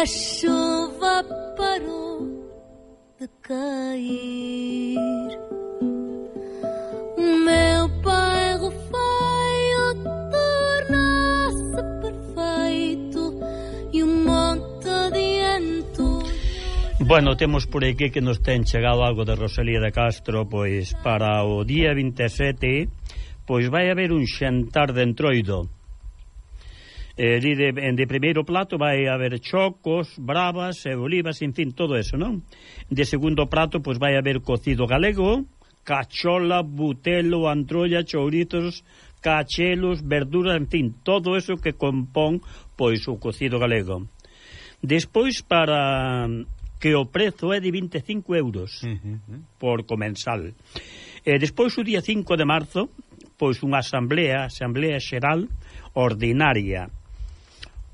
a chuva parou de cair. Meu bairro feio tornou-se perfeito e um monte de entulho. Bueno, temos por aquí que nos ten chegado algo de Rosalía de Castro, pois para o día 27, pois vai haber un xantar de entroido eh, de, de primeiro plato vai haber chocos, bravas, e olivas, en fin, todo eso, non? De segundo prato, pois vai haber cocido galego, cachola, butelo, antrolla, chouritos, cachelos, verduras, en fin, todo eso que compón pois o cocido galego. Despois para mm, que o prezo é de 25 euros uh -huh. por comensal. E despois o día 5 de marzo, pois unha asamblea, asamblea xeral ordinaria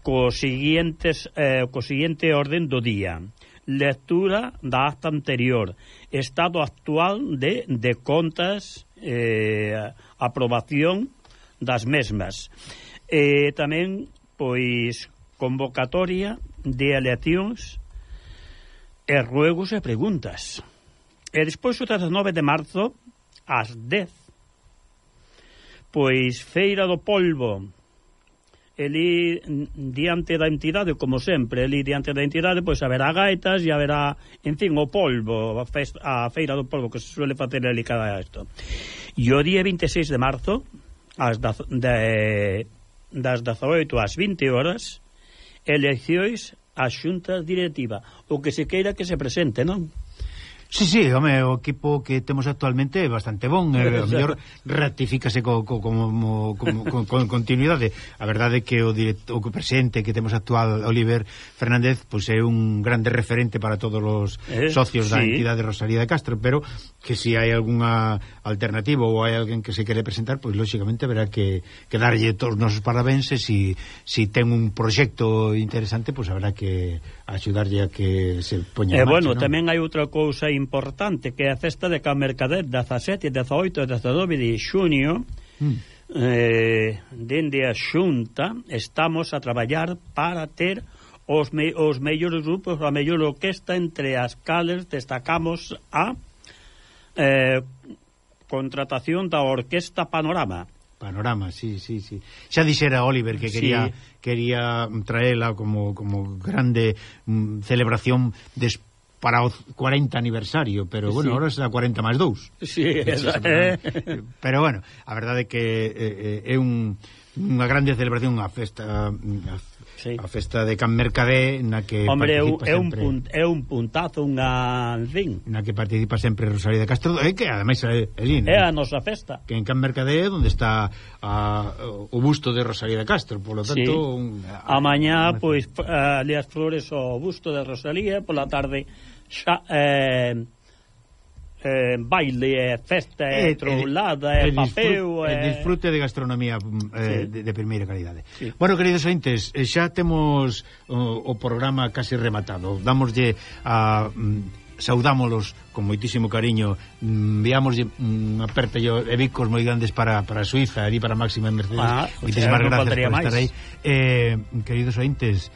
co siguientes eh, co seguinte orden do día. Lectura da acta anterior. Estado actual de, de contas eh, aprobación das mesmas. E eh, tamén pois convocatoria de aleacións e ruegos e preguntas. E despois o 19 de marzo ás 10 pois Feira do Polvo. Elí mm, diante da entidade, como sempre, elí diante da entidade, pois haberá gaitas e haberá, en fin, o polvo, a, festa, a feira do polvo que se suele facer elí cada isto. E o día 26 de marzo, ás da, de, das 18 ás 20 horas, eleccións a xunta directiva, o que se queira que se presente, non? Sí, sí, home, o equipo que temos actualmente é bastante bon, eh, o mellor ratifícase co, co, como, como, co, con continuidade. A verdade é que o, directo, o presidente que temos actual, Oliver Fernández, pois é un grande referente para todos os eh, socios sí. da entidade Rosalía de Castro, pero que se si hai algunha alternativa ou hai alguén que se quere presentar, pois lógicamente lóxicamente verá que, que darlle todos os nosos parabéns e si, si ten un proxecto interesante, pois habrá que axudarlle a que se poña eh, marcha, bueno, non? tamén hai outra cousa importante importante que é a festa de Camercadet 17, 18 e 19 de xunio mm. eh, dende a xunta estamos a traballar para ter os, me, os mellores grupos a mellor orquesta entre as cales destacamos a eh, contratación da Orquesta Panorama Panorama, sí, sí, sí. Xa dixera Oliver que quería sí. quería traela como como grande mm, celebración despois para o 40 aniversario, pero bueno, sí. ahora será 40 máis 2. Sí, é. Eh. Pero bueno, a verdade é que é, é un unha grande celebración, unha festa, mm, unha sí. a festa de Can Mercadé na que Hombre, é un, sempre, punt, é un puntazo, unha fin. Na que participa sempre Rosalía de Castro, é eh, que ademais eh, é, é, é a nosa festa. Que en Can Mercadé onde está a, o busto de Rosalía de Castro, polo tanto, sí. un, a, a mañá pois pues, uh, le as flores ao busto de Rosalía, pola tarde xa eh eh, baile, e festa, é eh, eh troulada, e, eh, papeu... Disfrute, eh... disfrute de gastronomía eh, sí. de, de primeira calidade. Sí. Bueno, queridos ointes, xa temos o, o programa casi rematado. Damoslle a... Mm, saudámolos con moitísimo cariño mm, veámoslle unha mm, aperta e bicos moi grandes para, para Suiza e para Máxima Mercedes ah, moitísimas sea, gracias por máis. estar aí eh, queridos ointes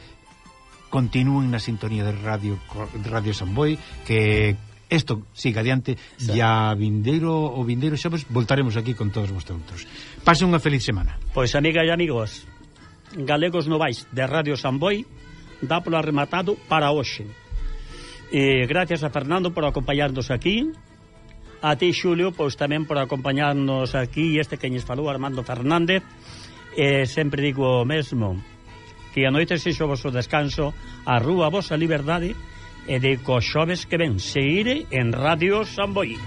continúen na sintonía de Radio, Radio Samboy que Isto siga adiante sí. e a vindeiro o vindeiro xoves voltaremos aquí con todos vosotros. Pase unha feliz semana. Pois amigas e amigos, Galegos Novais de Radio Samboy dá polo arrematado para hoxe. E gracias a Fernando por acompañarnos aquí. A ti, Xulio, pois tamén por acompañarnos aquí. Este que nos falou, Armando Fernández. E sempre digo o mesmo. Que a noite sexo vosso descanso, a rúa vosa liberdade e de coxoves que ven seguire en Radio Samboy.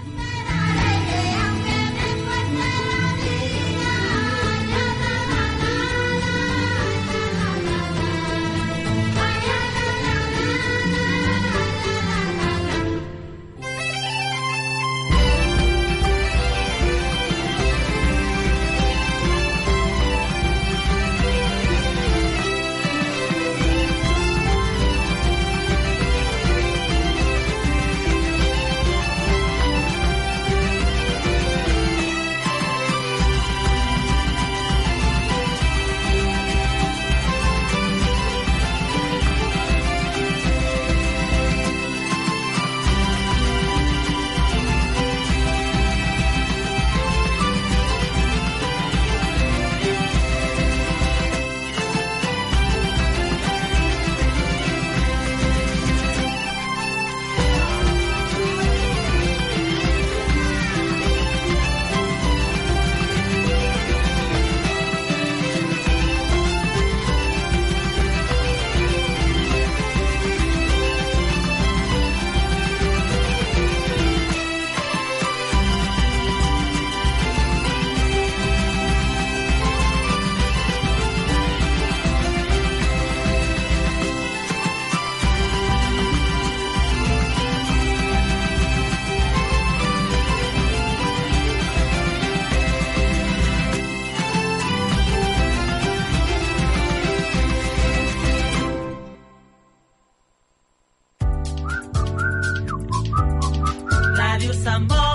amor.